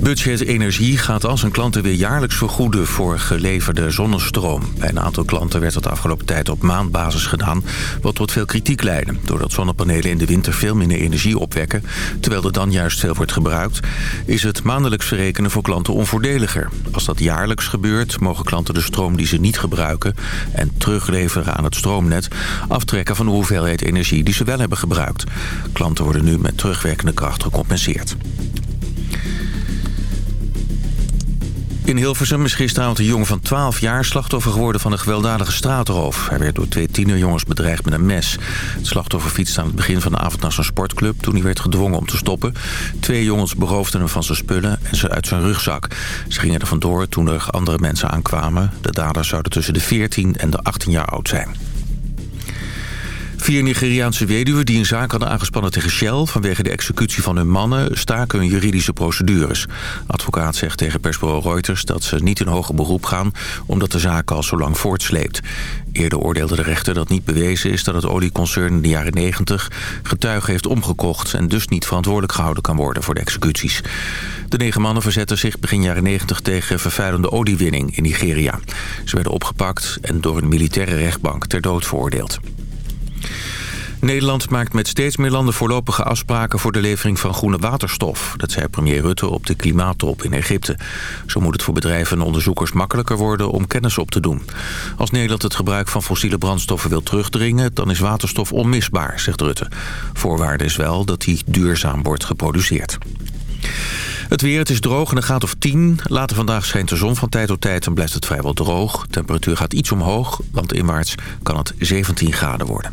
Budget Energie gaat al zijn klanten weer jaarlijks vergoeden voor geleverde zonnestroom. Bij een aantal klanten werd dat de afgelopen tijd op maandbasis gedaan, wat tot veel kritiek leidde. Doordat zonnepanelen in de winter veel minder energie opwekken, terwijl er dan juist veel wordt gebruikt, is het maandelijks verrekenen voor klanten onvoordeliger. Als dat jaarlijks gebeurt, mogen klanten de stroom die ze niet gebruiken en terugleveren aan het stroomnet aftrekken van de hoeveelheid energie die ze wel hebben gebruikt. Klanten worden nu met terugwerkende kracht gecompenseerd. In Hilversum is gisteravond een jongen van 12 jaar slachtoffer geworden van een gewelddadige straatroof. Hij werd door twee tienerjongens bedreigd met een mes. Het slachtoffer fietste aan het begin van de avond naar zijn sportclub toen hij werd gedwongen om te stoppen. Twee jongens beroofden hem van zijn spullen en ze uit zijn rugzak. Ze gingen er vandoor toen er andere mensen aankwamen. De daders zouden tussen de 14 en de 18 jaar oud zijn. Vier Nigeriaanse weduwen die een zaak hadden aangespannen tegen Shell... vanwege de executie van hun mannen staken hun juridische procedures. Advocaat zegt tegen persbureau Reuters dat ze niet in hoger beroep gaan... omdat de zaak al zo lang voortsleept. Eerder oordeelde de rechter dat niet bewezen is dat het olieconcern in de jaren 90... getuigen heeft omgekocht en dus niet verantwoordelijk gehouden kan worden voor de executies. De negen mannen verzetten zich begin jaren 90 tegen vervuilende oliewinning in Nigeria. Ze werden opgepakt en door een militaire rechtbank ter dood veroordeeld. Nederland maakt met steeds meer landen voorlopige afspraken voor de levering van groene waterstof. Dat zei premier Rutte op de klimaattop in Egypte. Zo moet het voor bedrijven en onderzoekers makkelijker worden om kennis op te doen. Als Nederland het gebruik van fossiele brandstoffen wil terugdringen... dan is waterstof onmisbaar, zegt Rutte. Voorwaarde is wel dat die duurzaam wordt geproduceerd. Het weer, het is droog en een graad of 10. Later vandaag schijnt de zon van tijd tot tijd en blijft het vrijwel droog. Temperatuur gaat iets omhoog, want inwaarts kan het 17 graden worden.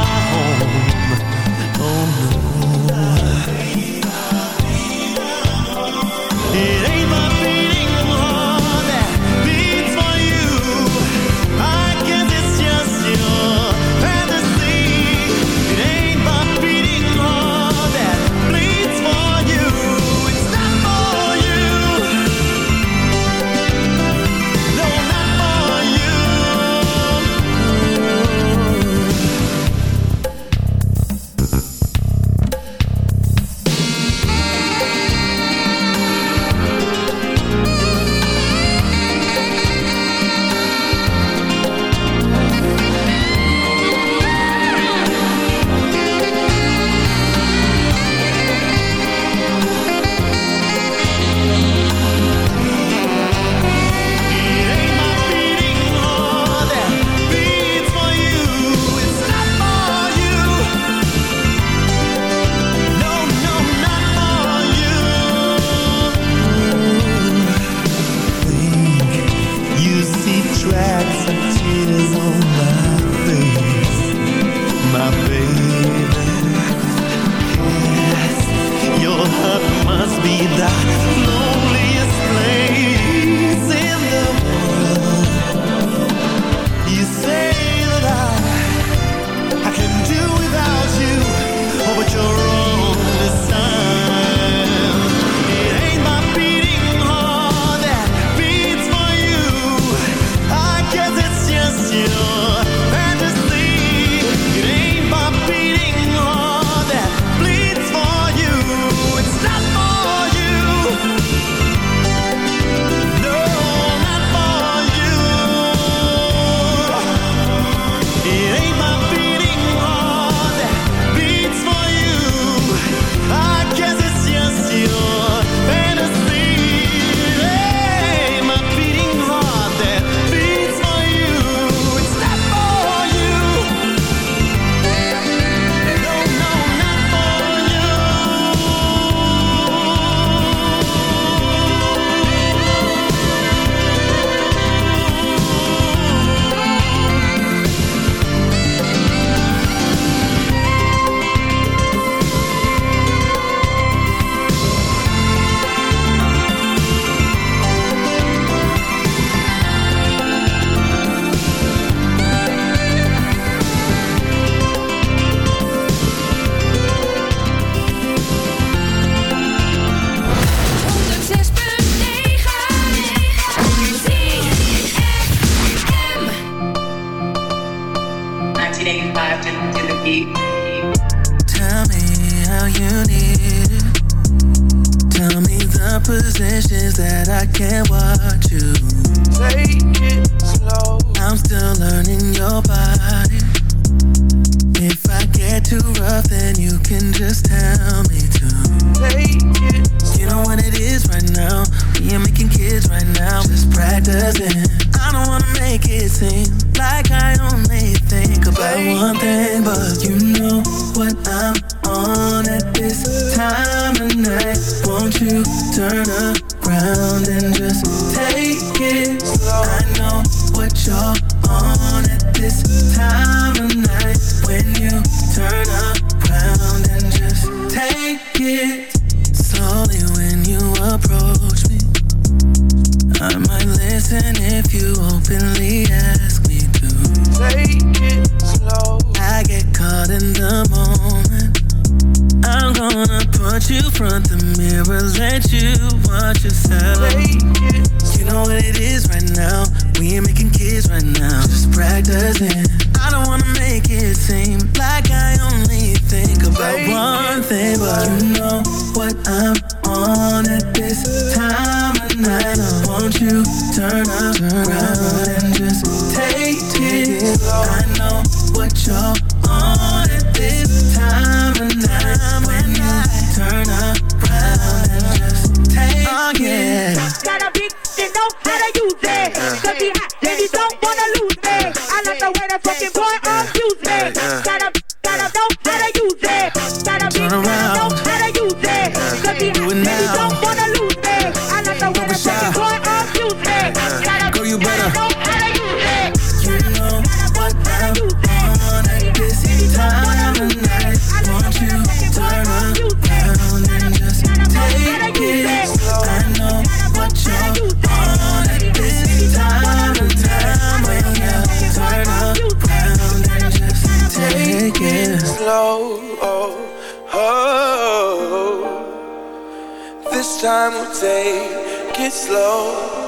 present slow. Oh, oh. This time we'll take it slow.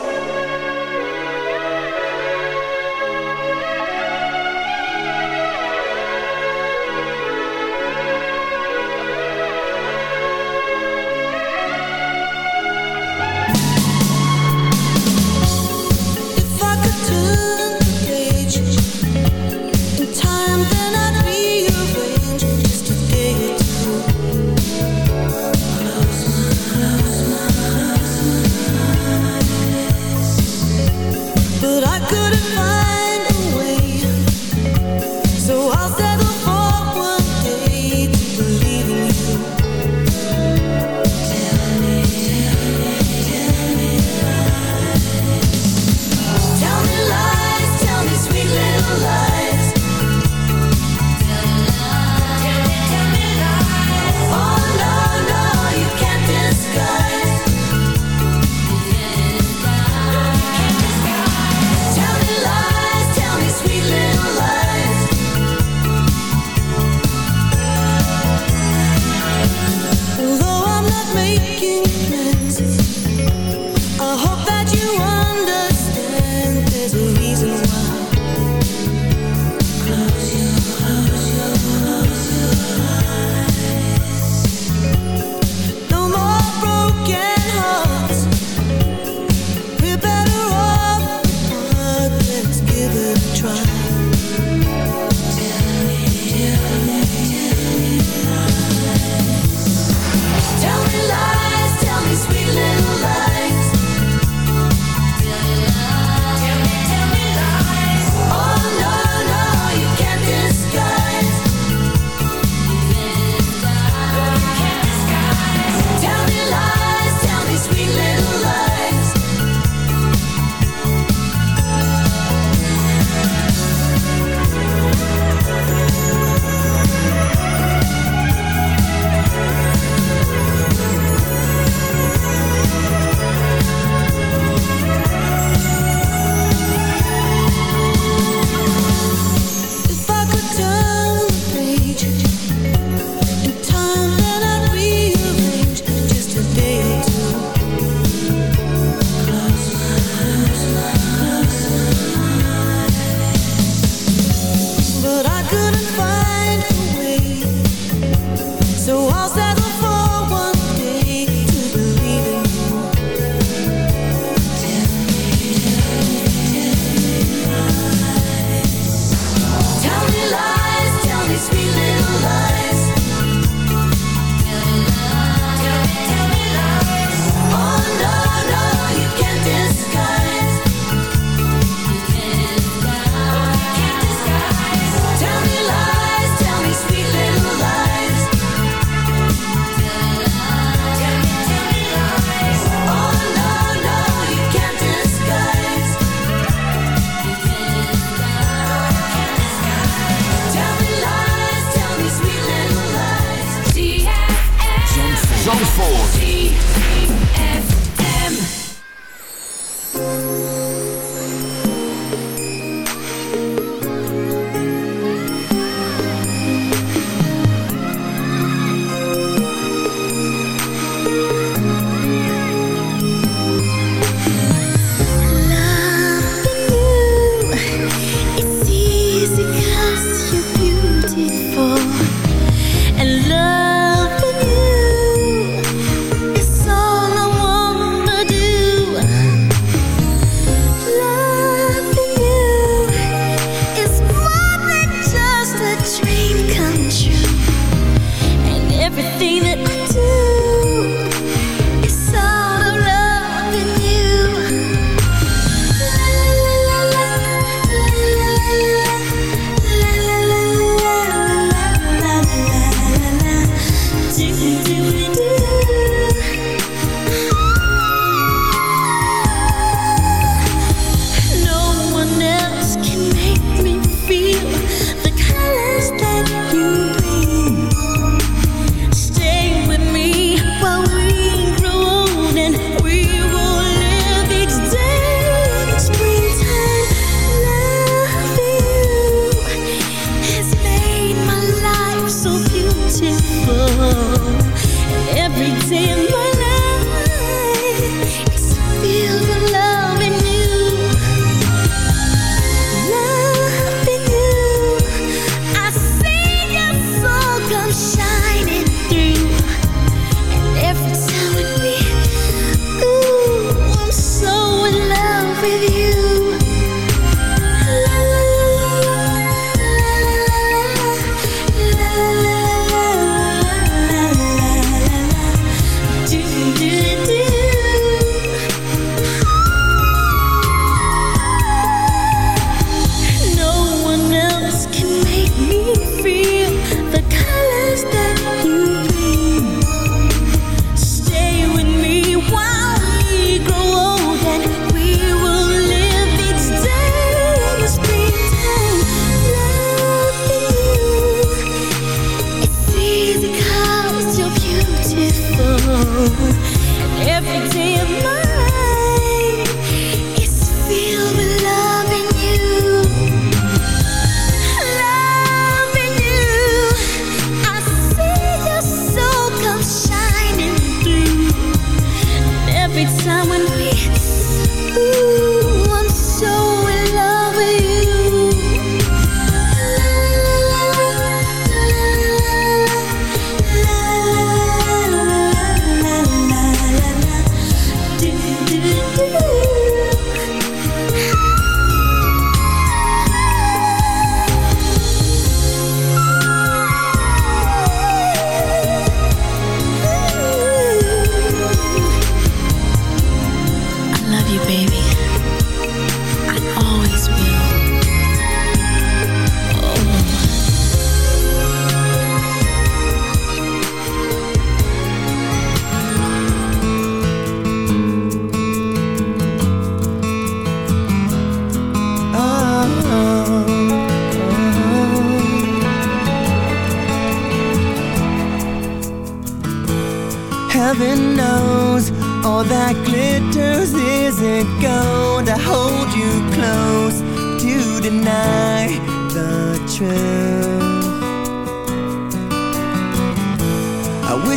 do, do, do.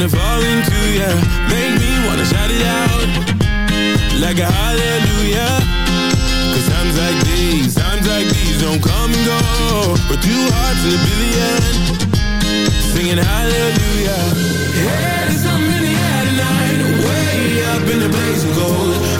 wanna fall into you Make me wanna shout it out. Like a hallelujah. Cause times like these, times like these Don't come and go. We're two hearts in a billion. Singing hallelujah. Yeah, there's something in the air tonight. Way up in the blaze of gold.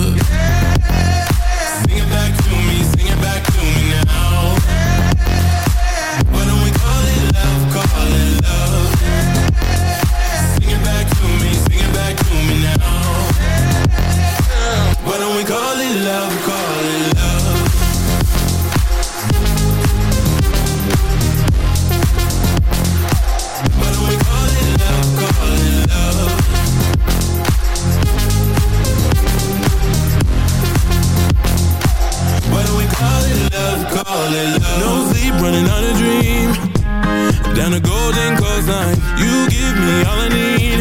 all I need.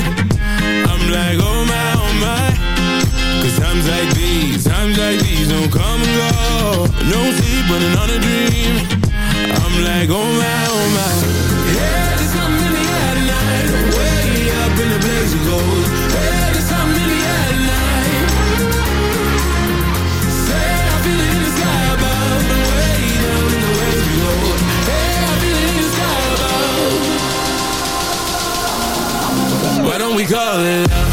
I'm like, oh my, oh my. Cause times like these, times like these don't come and go. No sleep running on a dream. I'm like, oh my, oh my. We call it love?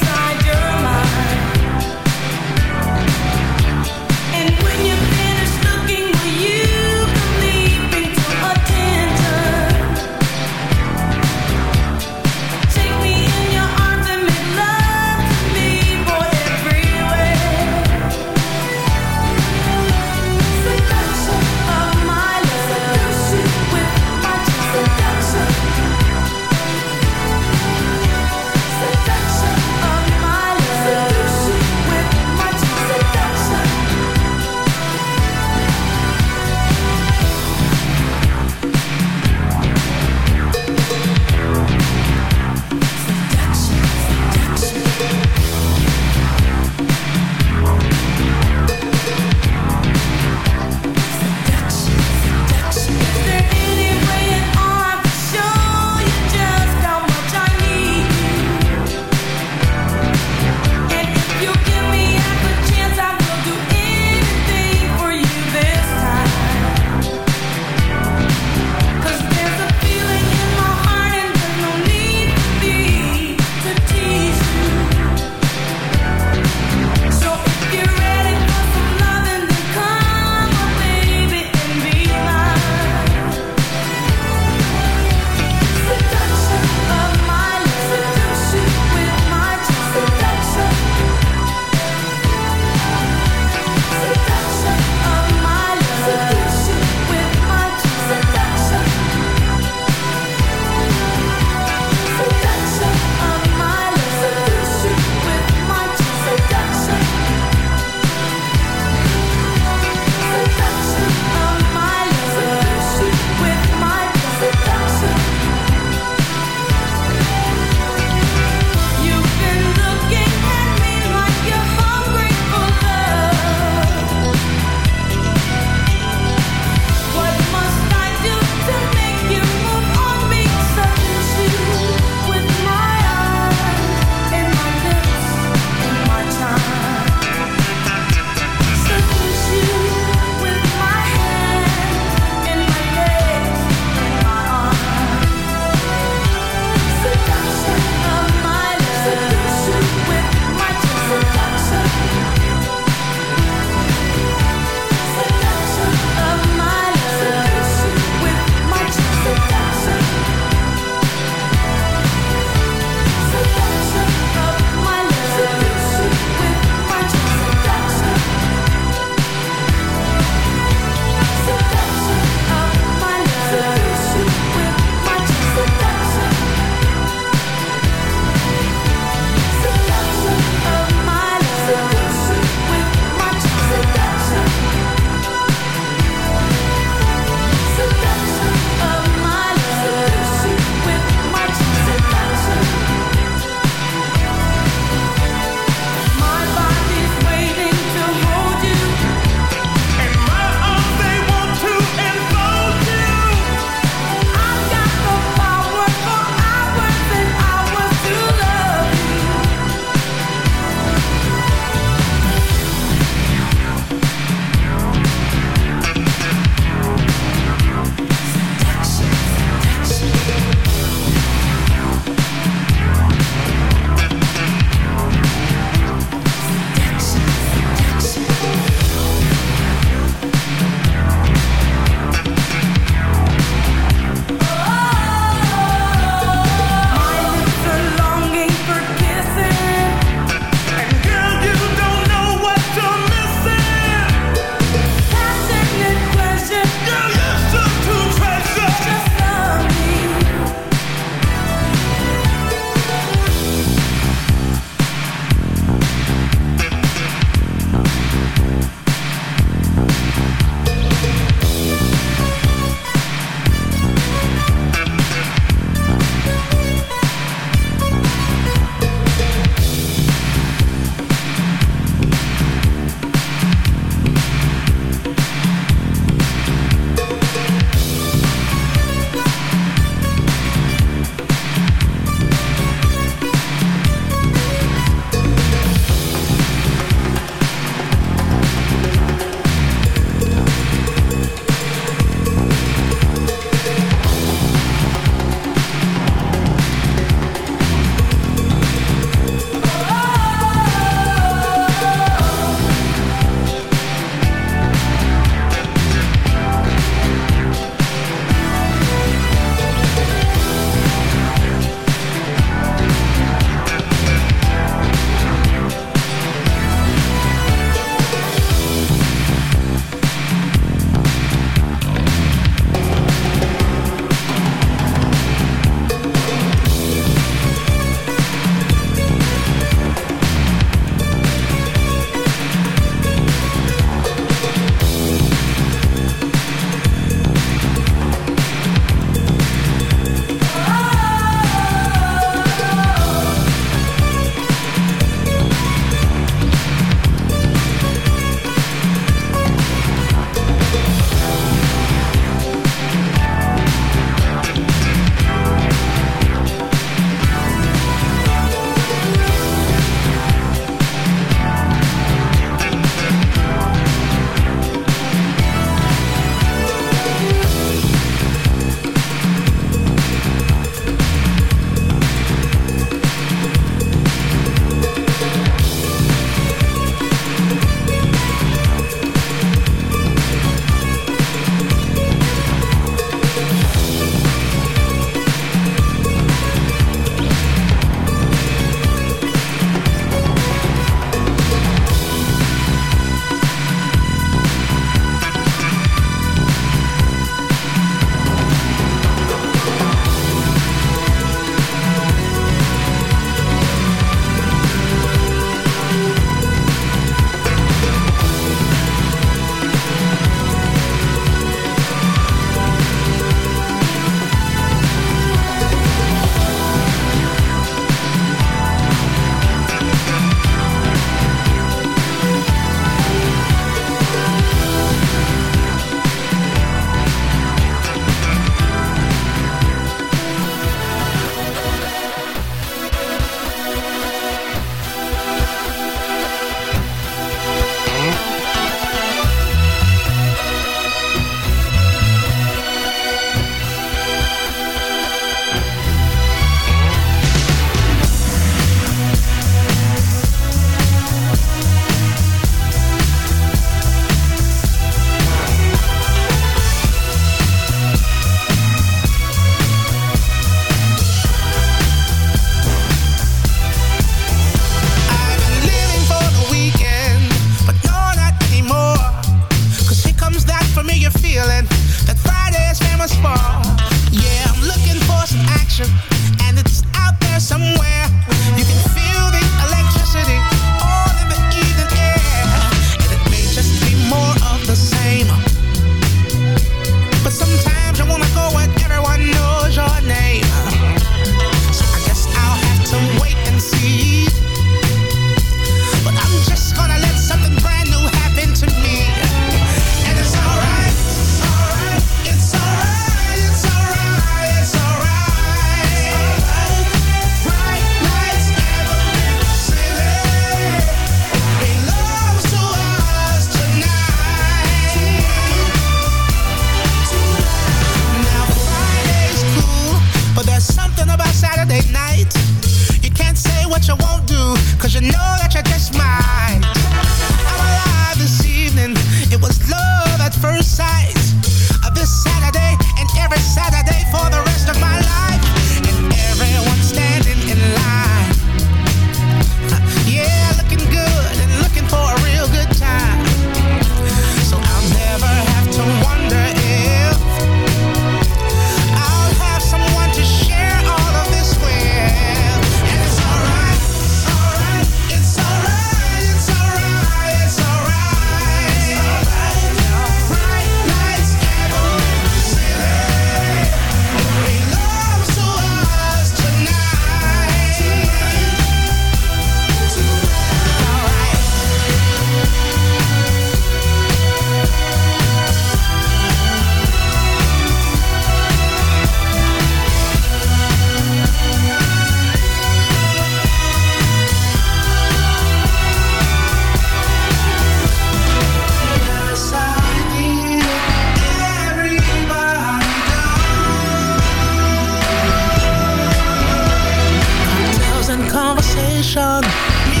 Conversation,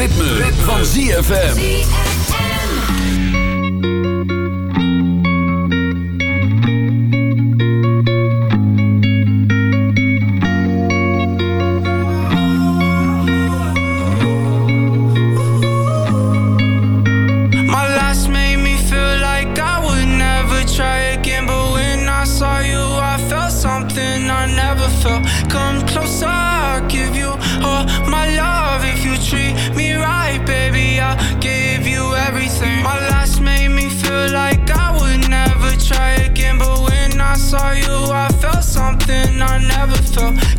ritme, van ZFM.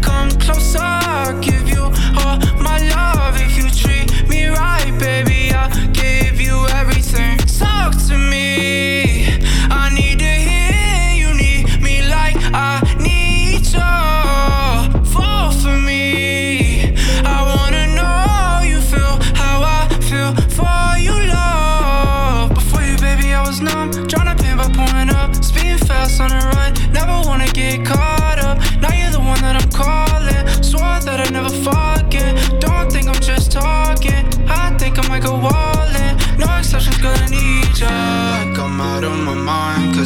Come closer.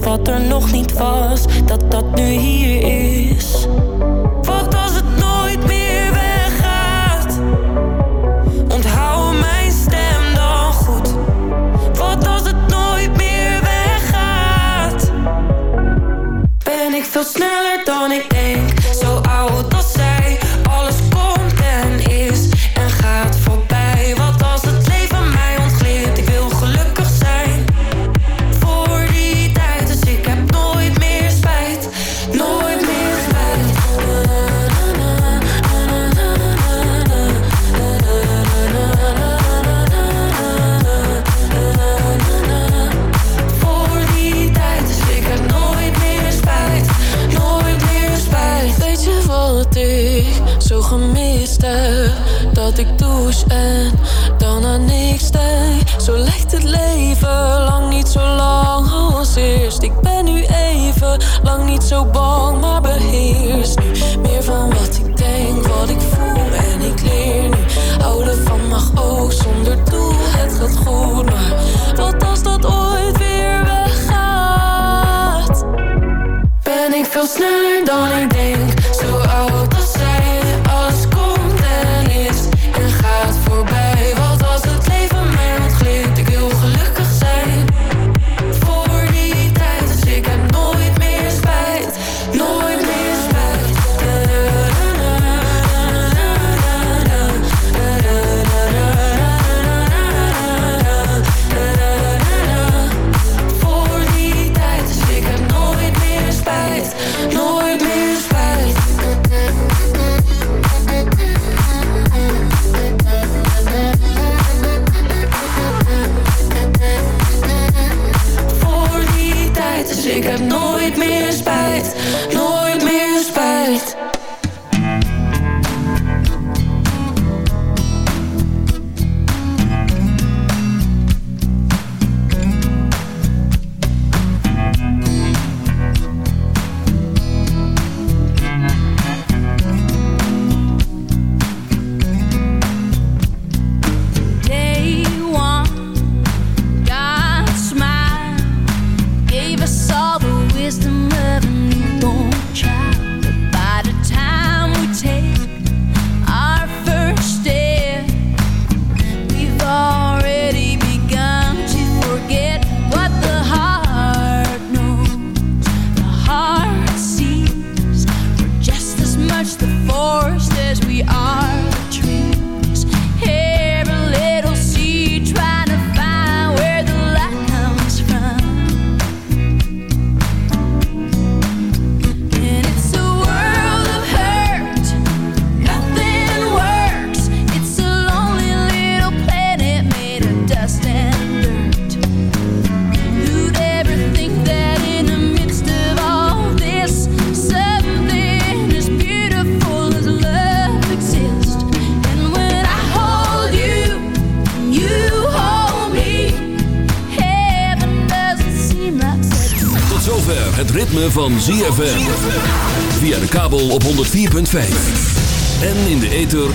wat er nog niet was, dat dat nu hier is. Wat als het nooit meer weggaat? Onthoud mijn stem dan goed. Wat als het nooit meer weggaat? Ben ik veel sneller? lang niet zo